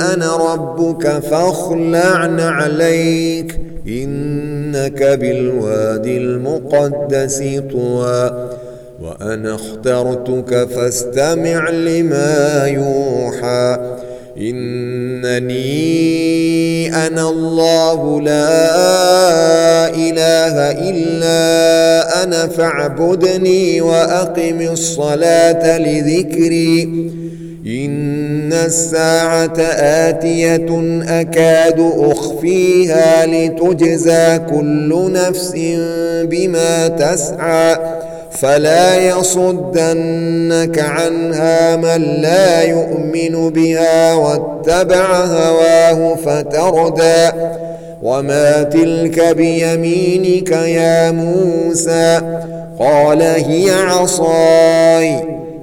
أنا ربك فاخلعن عليك. إنك بالوادي المقدس طوى. وأنا اخترتك فاستمع لما يوحى. إنني أنا الله لا إله إلا أنا فاعبدني وأقم الصلاة لذكري. ان الساعة اتيه اكاد اخفيها لتجزى كل نفس بما تسعى فلا يصدنك عنها من لا يؤمن بها واتبع هواه فتردى وما تلك بيمينك يا موسى قال هي عصاي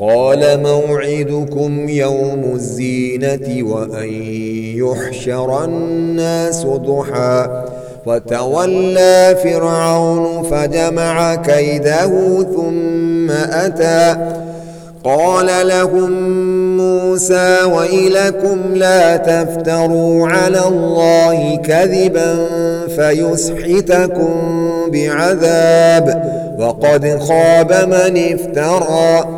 قال موعدكم يوم الزينة وأن يحشر الناس ضحى. وتولى فرعون فجمع كيده ثم أتى. قال لهم موسى ويلكم لا تفتروا على الله كذبا فيسحتكم بعذاب. وقد خاب من افترى.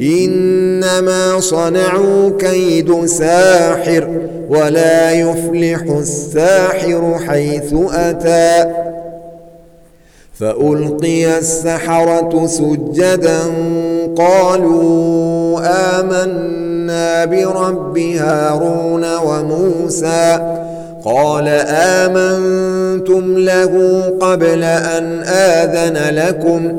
إنما صنعوا كيد ساحر ولا يفلح الساحر حيث أتى فألقي السحرة سجدا قالوا آمنا برب هارون وموسى قال آمنتم له قبل أن آذن لكم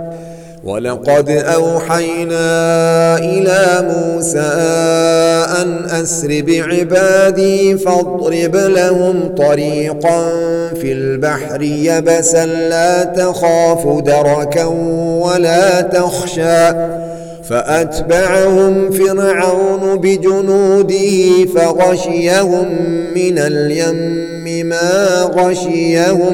وَلَقَدْ أَوْحَيْنَا إِلَى مُوسَى أَنْ أَسْرِ بِعِبَادِي فَاضْرِبْ لَهُمْ طَرِيقًا فِي الْبَحْرِ يَبَسًا لَا تَخَافُ دَرَكًا وَلَا تَخْشَى فأتبعهم فرعون بجنوده فغشيهم من اليم ما غشيهم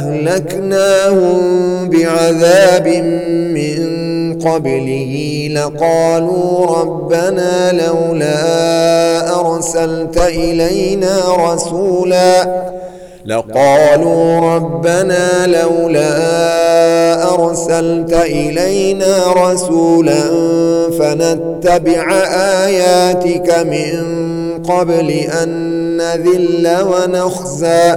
أهلكناهم بعذاب من قبله لقالوا ربنا لولا أرسلت إلينا رسولا لقالوا ربنا لولا أرسلت إلينا رسولا فنتبع آياتك من قبل أن نذل ونخزى